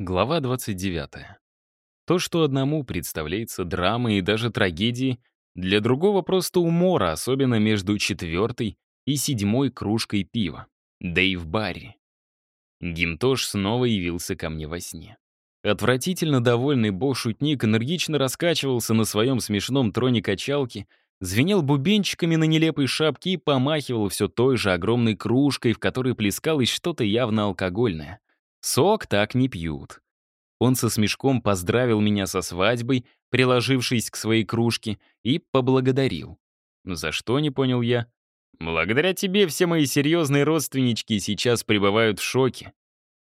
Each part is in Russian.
Глава 29. То, что одному представляется драмой и даже трагедией, для другого просто умора, особенно между четвертой и седьмой кружкой пива. Дэйв Барри. Гимтош снова явился ко мне во сне. Отвратительно довольный бог-шутник энергично раскачивался на своем смешном троне качалки, звенел бубенчиками на нелепой шапке и помахивал все той же огромной кружкой, в которой плескалось что-то явно алкогольное. Сок так не пьют. Он со смешком поздравил меня со свадьбой, приложившись к своей кружке, и поблагодарил. За что, не понял я. Благодаря тебе все мои серьезные родственнички сейчас пребывают в шоке.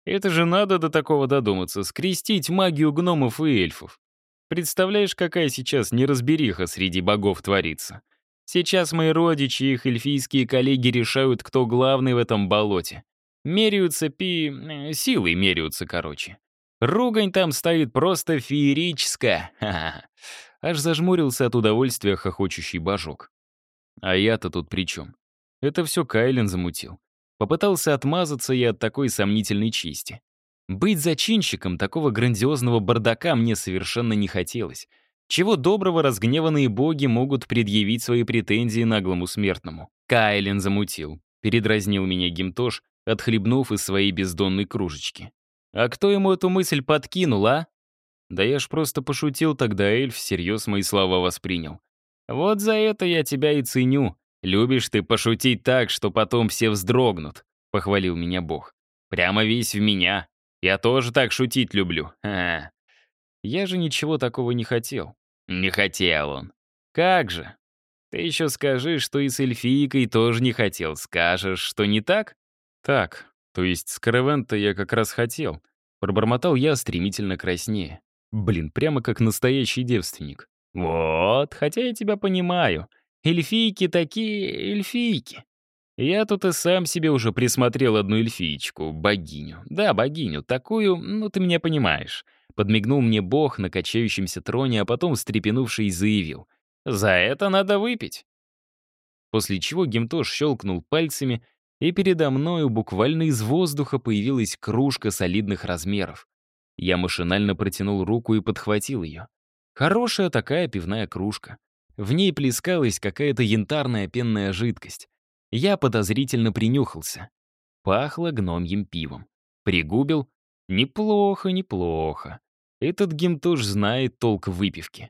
Это же надо до такого додуматься, скрестить магию гномов и эльфов. Представляешь, какая сейчас неразбериха среди богов творится. Сейчас мои родичи и их эльфийские коллеги решают, кто главный в этом болоте. Меряются пи... Э, силой меряются, короче. Ругань там стоит просто феерическая. Аж зажмурился от удовольствия хохочущий божок. А я-то тут при чем? Это все Кайлен замутил. Попытался отмазаться я от такой сомнительной чести. Быть зачинщиком такого грандиозного бардака мне совершенно не хотелось. Чего доброго разгневанные боги могут предъявить свои претензии наглому смертному. Кайлен замутил. Передразнил меня Гимтош, отхлебнув из своей бездонной кружечки. «А кто ему эту мысль подкинул, а?» «Да я ж просто пошутил тогда, эльф всерьез мои слова воспринял. Вот за это я тебя и ценю. Любишь ты пошутить так, что потом все вздрогнут», — похвалил меня Бог. «Прямо весь в меня. Я тоже так шутить люблю. Ха -ха. Я же ничего такого не хотел». «Не хотел он. Как же? Ты еще скажи, что и с эльфийкой тоже не хотел. Скажешь, что не так?» «Так, то есть с Каравента я как раз хотел». Пробормотал я стремительно краснее. Блин, прямо как настоящий девственник. «Вот, хотя я тебя понимаю. Эльфийки такие эльфийки. Я тут и сам себе уже присмотрел одну эльфиечку, богиню. Да, богиню, такую, ну ты меня понимаешь». Подмигнул мне бог на качающемся троне, а потом, встрепенувшись, заявил. «За это надо выпить». После чего Гемтош щелкнул пальцами, и передо мною буквально из воздуха появилась кружка солидных размеров. Я машинально протянул руку и подхватил ее. Хорошая такая пивная кружка. В ней плескалась какая-то янтарная пенная жидкость. Я подозрительно принюхался. Пахло гномьим пивом. Пригубил. Неплохо, неплохо. Этот гимтуш знает толк в выпивке.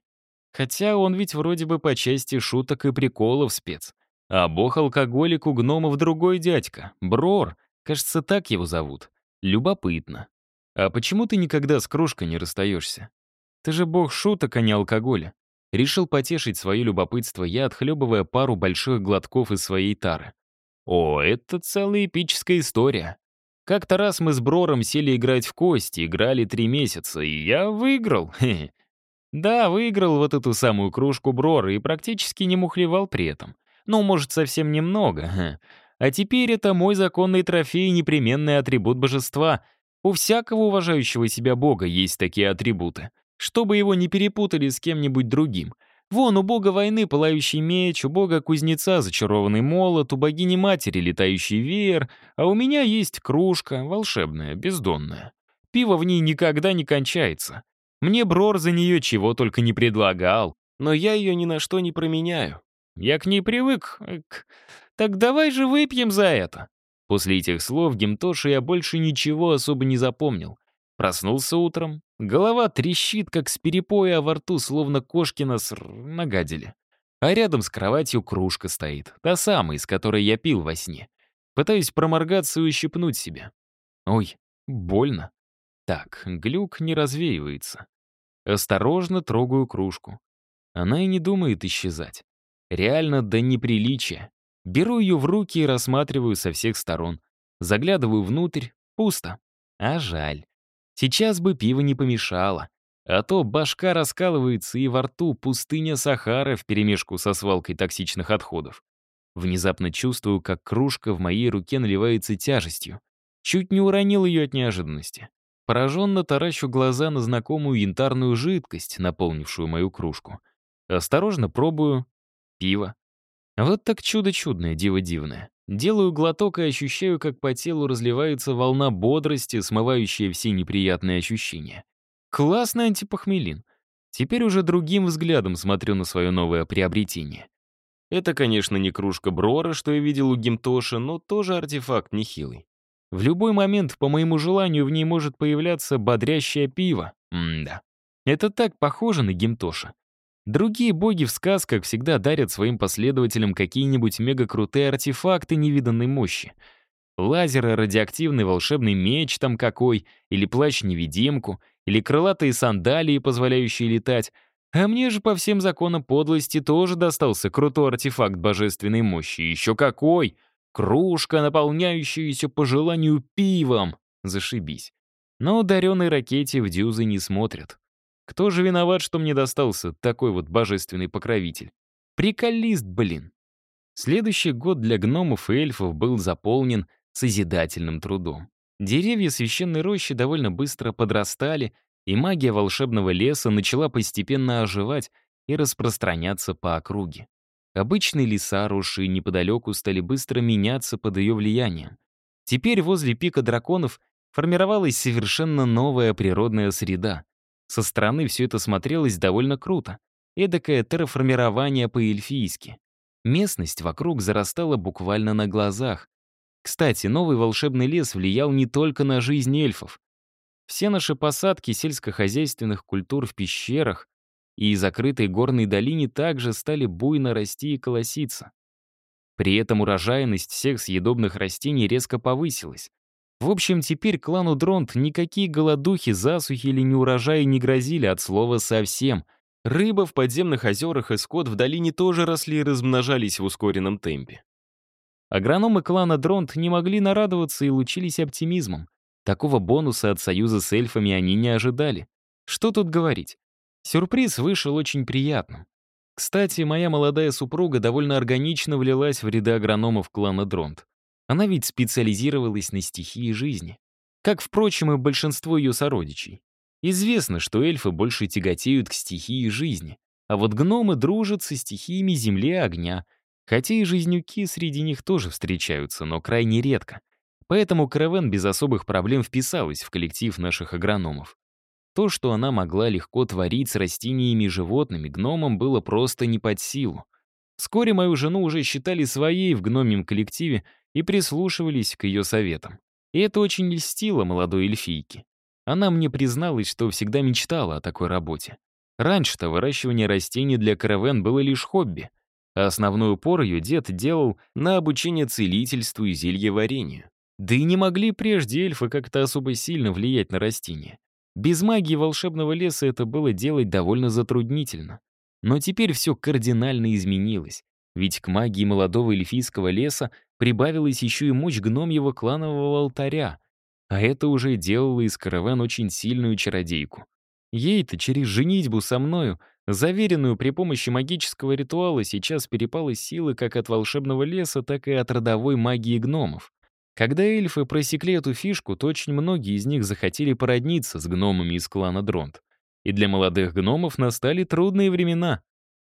Хотя он ведь вроде бы по части шуток и приколов спец. А бог-алкоголик у гномов другой дядька, Брор, кажется, так его зовут. Любопытно. А почему ты никогда с кружкой не расстаешься? Ты же бог шуток, а не алкоголя. Решил потешить свое любопытство я, отхлебывая пару больших глотков из своей тары. О, это целая эпическая история. Как-то раз мы с Брором сели играть в кости, играли три месяца, и я выиграл. Да, выиграл вот эту самую кружку Брора и практически не мухлевал при этом. Ну, может, совсем немного. А теперь это мой законный трофей и непременный атрибут божества. У всякого уважающего себя бога есть такие атрибуты. Чтобы его не перепутали с кем-нибудь другим. Вон, у бога войны пылающий меч, у бога кузнеца зачарованный молот, у богини-матери летающий веер, а у меня есть кружка, волшебная, бездонная. Пиво в ней никогда не кончается. Мне Брор за нее чего только не предлагал, но я ее ни на что не променяю. Я к ней привык. Так давай же выпьем за это». После этих слов Гемтоши я больше ничего особо не запомнил. Проснулся утром, голова трещит, как с перепоя, а во рту словно кошки нас нагадили. А рядом с кроватью кружка стоит, та самая, из которой я пил во сне. Пытаюсь проморгаться и ущипнуть себя. Ой, больно. Так, глюк не развеивается. Осторожно трогаю кружку. Она и не думает исчезать. Реально до неприличия. Беру ее в руки и рассматриваю со всех сторон. Заглядываю внутрь. Пусто. А жаль. Сейчас бы пиво не помешало. А то башка раскалывается, и во рту пустыня Сахара вперемешку со свалкой токсичных отходов. Внезапно чувствую, как кружка в моей руке наливается тяжестью. Чуть не уронил ее от неожиданности. Пораженно таращу глаза на знакомую янтарную жидкость, наполнившую мою кружку. Осторожно пробую, пиво. Вот так чудо чудное, диво дивное. Делаю глоток и ощущаю, как по телу разливается волна бодрости, смывающая все неприятные ощущения. Классный антипохмелин. Теперь уже другим взглядом смотрю на свое новое приобретение. Это, конечно, не кружка Брора, что я видел у Гимтоша, но тоже артефакт нехилый. В любой момент, по моему желанию, в ней может появляться бодрящее пиво. М-да. Это так похоже на Гимтоша. Другие боги в сказках всегда дарят своим последователям какие-нибудь мега-крутые артефакты невиданной мощи. Лазеры, радиоактивный волшебный меч там какой, или плащ-невидимку, или крылатые сандалии, позволяющие летать, а мне же по всем законам подлости тоже достался крутой артефакт божественной мощи. Еще какой! Кружка, наполняющаяся по желанию пивом. Зашибись. Но ударенной ракете в дюзы не смотрят. Кто же виноват, что мне достался такой вот божественный покровитель? Приколист, блин. Следующий год для гномов и эльфов был заполнен созидательным трудом. Деревья священной рощи довольно быстро подрастали, и магия волшебного леса начала постепенно оживать и распространяться по округе. Обычные леса, росшие неподалеку, стали быстро меняться под ее влиянием. Теперь возле пика драконов формировалась совершенно новая природная среда. Со стороны все это смотрелось довольно круто. Эдакое терраформирование по-эльфийски. Местность вокруг зарастала буквально на глазах. Кстати, новый волшебный лес влиял не только на жизнь эльфов. Все наши посадки сельскохозяйственных культур в пещерах и закрытой горной долине также стали буйно расти и колоситься. При этом урожайность всех съедобных растений резко повысилась. В общем, теперь клану Дронт никакие голодухи, засухи или неурожаи не грозили от слова совсем. Рыба в подземных озерах и скот в долине тоже росли и размножались в ускоренном темпе. Агрономы клана Дронт не могли нарадоваться и лучились оптимизмом. Такого бонуса от союза с эльфами они не ожидали. Что тут говорить? Сюрприз вышел очень приятным. Кстати, моя молодая супруга довольно органично влилась в ряды агрономов клана Дронт. Она ведь специализировалась на стихии жизни. Как, впрочем, и большинство ее сородичей. Известно, что эльфы больше тяготеют к стихии жизни, а вот гномы дружат со стихиями земли и огня, хотя и жизнюки среди них тоже встречаются, но крайне редко. Поэтому Каравен без особых проблем вписалась в коллектив наших агрономов. То, что она могла легко творить с растениями и животными, гномам было просто не под силу. Вскоре мою жену уже считали своей в гномьем коллективе и прислушивались к ее советам. И это очень льстило молодой эльфийке. Она мне призналась, что всегда мечтала о такой работе. Раньше-то выращивание растений для каравен было лишь хобби, а основной упор ее дед делал на обучение целительству и зельеварению. Да и не могли прежде эльфы как-то особо сильно влиять на растения. Без магии волшебного леса это было делать довольно затруднительно. Но теперь все кардинально изменилось. Ведь к магии молодого эльфийского леса прибавилась еще и мощь гномьего кланового алтаря. А это уже делало из караван очень сильную чародейку. Ей-то через женитьбу со мною, заверенную при помощи магического ритуала, сейчас перепало силы как от волшебного леса, так и от родовой магии гномов. Когда эльфы просекли эту фишку, то очень многие из них захотели породниться с гномами из клана Дронт. И для молодых гномов настали трудные времена.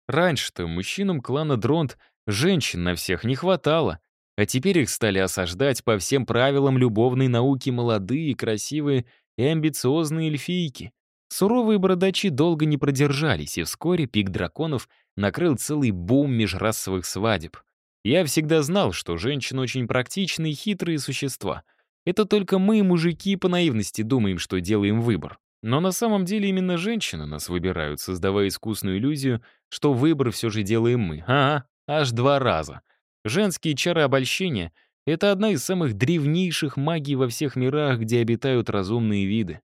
Раньше-то мужчинам клана Дронт женщин на всех не хватало, а теперь их стали осаждать по всем правилам любовной науки молодые, красивые и амбициозные эльфийки. Суровые бородачи долго не продержались, и вскоре пик драконов накрыл целый бум межрасовых свадеб. Я всегда знал, что женщины очень практичные и хитрые существа. Это только мы, мужики, по наивности думаем, что делаем выбор. Но на самом деле именно женщины нас выбирают, создавая искусную иллюзию, что выбор все же делаем мы. Ага, аж два раза. Женские чары обольщения — это одна из самых древнейших магий во всех мирах, где обитают разумные виды.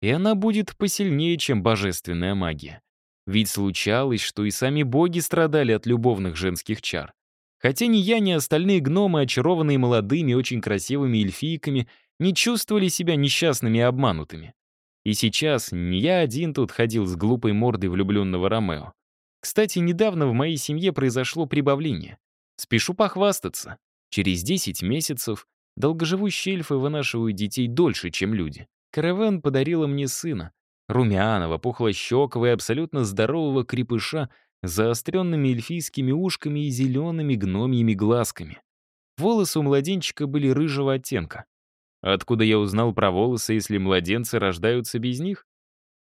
И она будет посильнее, чем божественная магия. Ведь случалось, что и сами боги страдали от любовных женских чар. Хотя ни я, ни остальные гномы, очарованные молодыми, очень красивыми эльфийками, не чувствовали себя несчастными и обманутыми. И сейчас не я один тут ходил с глупой мордой влюбленного Ромео. Кстати, недавно в моей семье произошло прибавление. Спешу похвастаться. Через 10 месяцев долгоживущие эльфы вынашивают детей дольше, чем люди. Каравен подарила мне сына. Румяного, пухлощекого и абсолютно здорового крепыша, заостренными эльфийскими ушками и зелеными гномьими глазками. волосы у младенчика были рыжего оттенка. Откуда я узнал про волосы, если младенцы рождаются без них?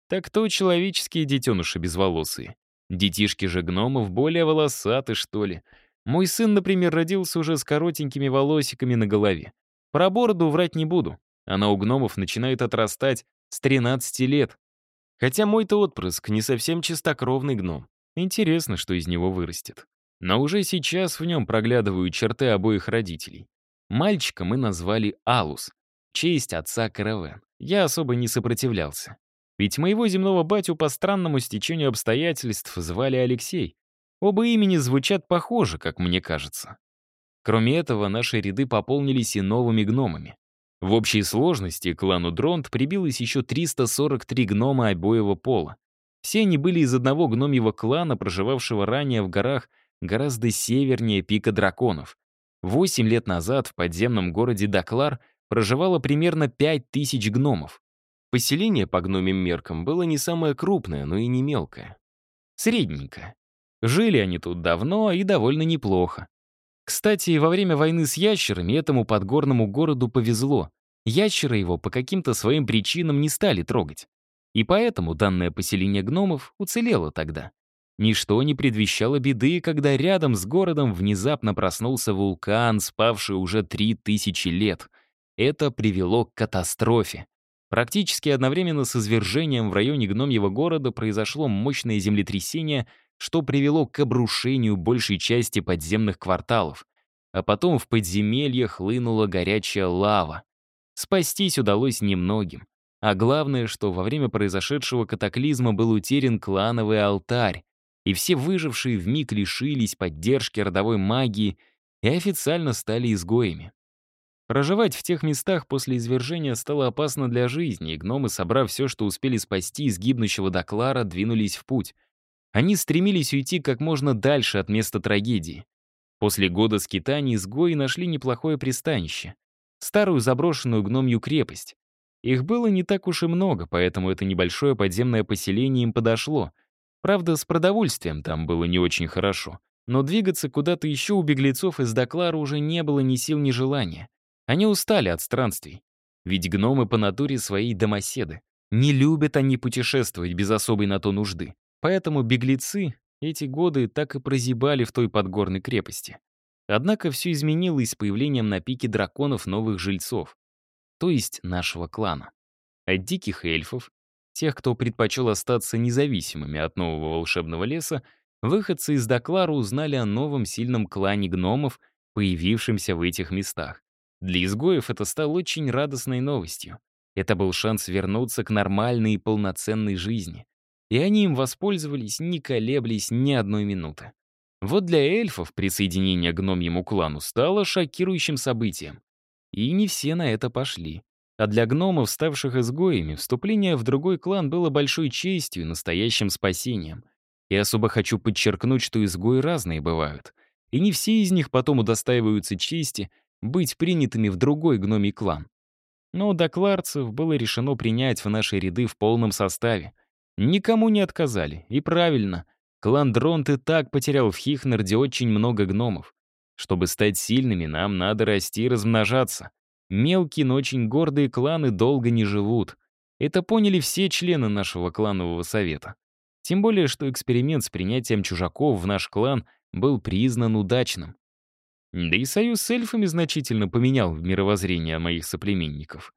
Так то человеческие детеныши безволосые. Детишки же гномов более волосаты, что ли. Мой сын, например, родился уже с коротенькими волосиками на голове. Про бороду врать не буду. Она у гномов начинает отрастать с 13 лет. Хотя мой-то отпрыск не совсем чистокровный гном. Интересно, что из него вырастет. Но уже сейчас в нем проглядывают черты обоих родителей. Мальчика мы назвали Алус, честь отца Каравен. Я особо не сопротивлялся. Ведь моего земного батю по странному стечению обстоятельств звали Алексей. Оба имени звучат похоже, как мне кажется. Кроме этого, наши ряды пополнились и новыми гномами. В общей сложности клану Дронт прибилось еще 343 гнома обоего пола. Все они были из одного гномьего клана, проживавшего ранее в горах гораздо севернее пика драконов. Восемь лет назад в подземном городе Даклар проживало примерно 5000 гномов. Поселение по гномим меркам было не самое крупное, но и не мелкое. Средненькое. Жили они тут давно и довольно неплохо. Кстати, во время войны с ящерами этому подгорному городу повезло. Ящеры его по каким-то своим причинам не стали трогать. И поэтому данное поселение гномов уцелело тогда. Ничто не предвещало беды, когда рядом с городом внезапно проснулся вулкан, спавший уже три тысячи лет. Это привело к катастрофе. Практически одновременно с извержением в районе гномьего города произошло мощное землетрясение, что привело к обрушению большей части подземных кварталов. А потом в подземелье хлынула горячая лава. Спастись удалось немногим. А главное, что во время произошедшего катаклизма был утерян клановый алтарь, и все выжившие вмиг лишились поддержки родовой магии и официально стали изгоями. Проживать в тех местах после извержения стало опасно для жизни, и гномы, собрав все, что успели спасти из гибнущего Доклара, двинулись в путь. Они стремились уйти как можно дальше от места трагедии. После года скитаний изгои нашли неплохое пристанище — старую заброшенную гномью крепость. Их было не так уж и много, поэтому это небольшое подземное поселение им подошло. Правда, с продовольствием там было не очень хорошо. Но двигаться куда-то еще у беглецов из Доклара уже не было ни сил, ни желания. Они устали от странствий. Ведь гномы по натуре своей домоседы. Не любят они путешествовать без особой на то нужды. Поэтому беглецы эти годы так и прозябали в той подгорной крепости. Однако все изменилось с появлением на пике драконов новых жильцов то есть нашего клана. От диких эльфов, тех, кто предпочел остаться независимыми от нового волшебного леса, выходцы из Доклара узнали о новом сильном клане гномов, появившемся в этих местах. Для изгоев это стало очень радостной новостью. Это был шанс вернуться к нормальной и полноценной жизни. И они им воспользовались, не колеблясь ни одной минуты. Вот для эльфов присоединение к гномьему клану стало шокирующим событием. И не все на это пошли. А для гномов, ставших изгоями, вступление в другой клан было большой честью и настоящим спасением. И особо хочу подчеркнуть, что изгои разные бывают. И не все из них потом удостаиваются чести быть принятыми в другой гномий клан. Но докларцев было решено принять в наши ряды в полном составе. Никому не отказали, и правильно. Клан Дронт и так потерял в Хихнарде очень много гномов. Чтобы стать сильными, нам надо расти и размножаться. Мелкие, но очень гордые кланы долго не живут. Это поняли все члены нашего кланового совета. Тем более, что эксперимент с принятием чужаков в наш клан был признан удачным. Да и союз с эльфами значительно поменял мировоззрение моих соплеменников.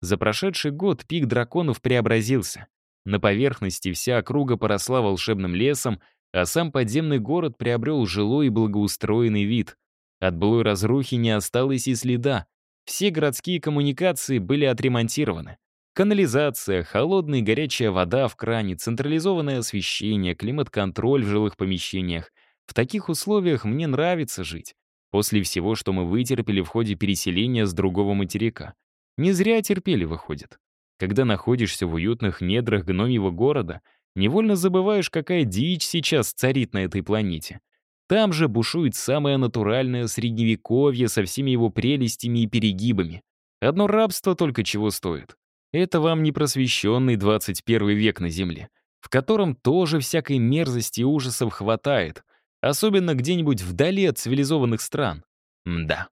За прошедший год пик драконов преобразился. На поверхности вся округа поросла волшебным лесом, а сам подземный город приобрел жилой и благоустроенный вид. От былой разрухи не осталось и следа. Все городские коммуникации были отремонтированы. Канализация, холодная и горячая вода в кране, централизованное освещение, климат-контроль в жилых помещениях. В таких условиях мне нравится жить. После всего, что мы вытерпели в ходе переселения с другого материка. Не зря терпели, выходит. Когда находишься в уютных недрах гномьего города, невольно забываешь, какая дичь сейчас царит на этой планете. Там же бушует самое натуральное средневековье со всеми его прелестями и перегибами. Одно рабство только чего стоит. Это вам не просвещенный 21 век на Земле, в котором тоже всякой мерзости и ужасов хватает, особенно где-нибудь вдали от цивилизованных стран. Мда.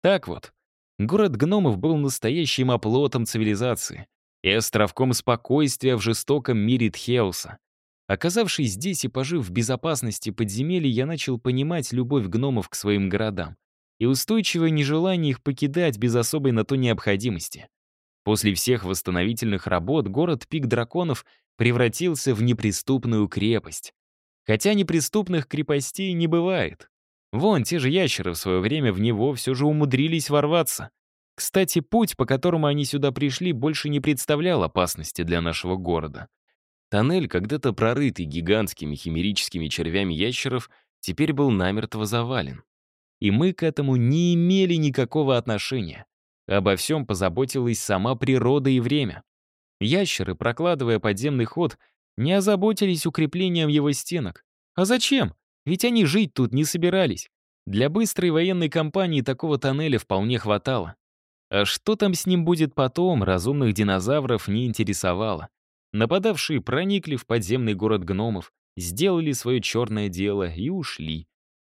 Так вот, город гномов был настоящим оплотом цивилизации и островком спокойствия в жестоком мире Тхеуса. Оказавшись здесь и пожив в безопасности подземелья, я начал понимать любовь гномов к своим городам и устойчивое нежелание их покидать без особой на то необходимости. После всех восстановительных работ город Пик Драконов превратился в неприступную крепость. Хотя неприступных крепостей не бывает. Вон, те же ящеры в свое время в него все же умудрились ворваться. Кстати, путь, по которому они сюда пришли, больше не представлял опасности для нашего города. Тоннель, когда-то прорытый гигантскими химерическими червями ящеров, теперь был намертво завален. И мы к этому не имели никакого отношения. Обо всем позаботилась сама природа и время. Ящеры, прокладывая подземный ход, не озаботились укреплением его стенок. А зачем? Ведь они жить тут не собирались. Для быстрой военной кампании такого тоннеля вполне хватало. А что там с ним будет потом, разумных динозавров не интересовало. Нападавшие проникли в подземный город гномов, сделали свое черное дело и ушли.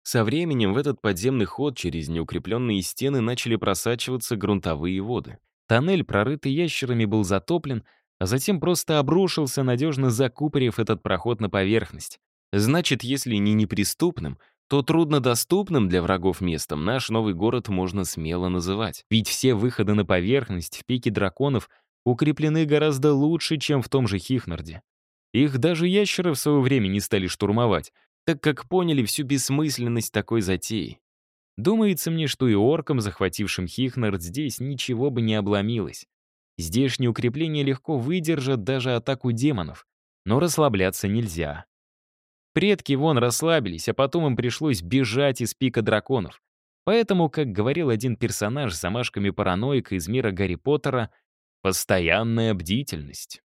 Со временем в этот подземный ход через неукрепленные стены начали просачиваться грунтовые воды. Тоннель, прорытый ящерами, был затоплен, а затем просто обрушился, надежно закупорив этот проход на поверхность. Значит, если не неприступным, то труднодоступным для врагов местом наш новый город можно смело называть. Ведь все выходы на поверхность в пике драконов укреплены гораздо лучше, чем в том же Хихнарде. Их даже ящеры в свое время не стали штурмовать, так как поняли всю бессмысленность такой затеи. Думается мне, что и оркам, захватившим Хихнард, здесь ничего бы не обломилось. Здешние укрепления легко выдержат даже атаку демонов, но расслабляться нельзя. Предки вон расслабились, а потом им пришлось бежать из пика драконов. Поэтому, как говорил один персонаж с замашками параноика из мира Гарри Поттера, постоянная бдительность.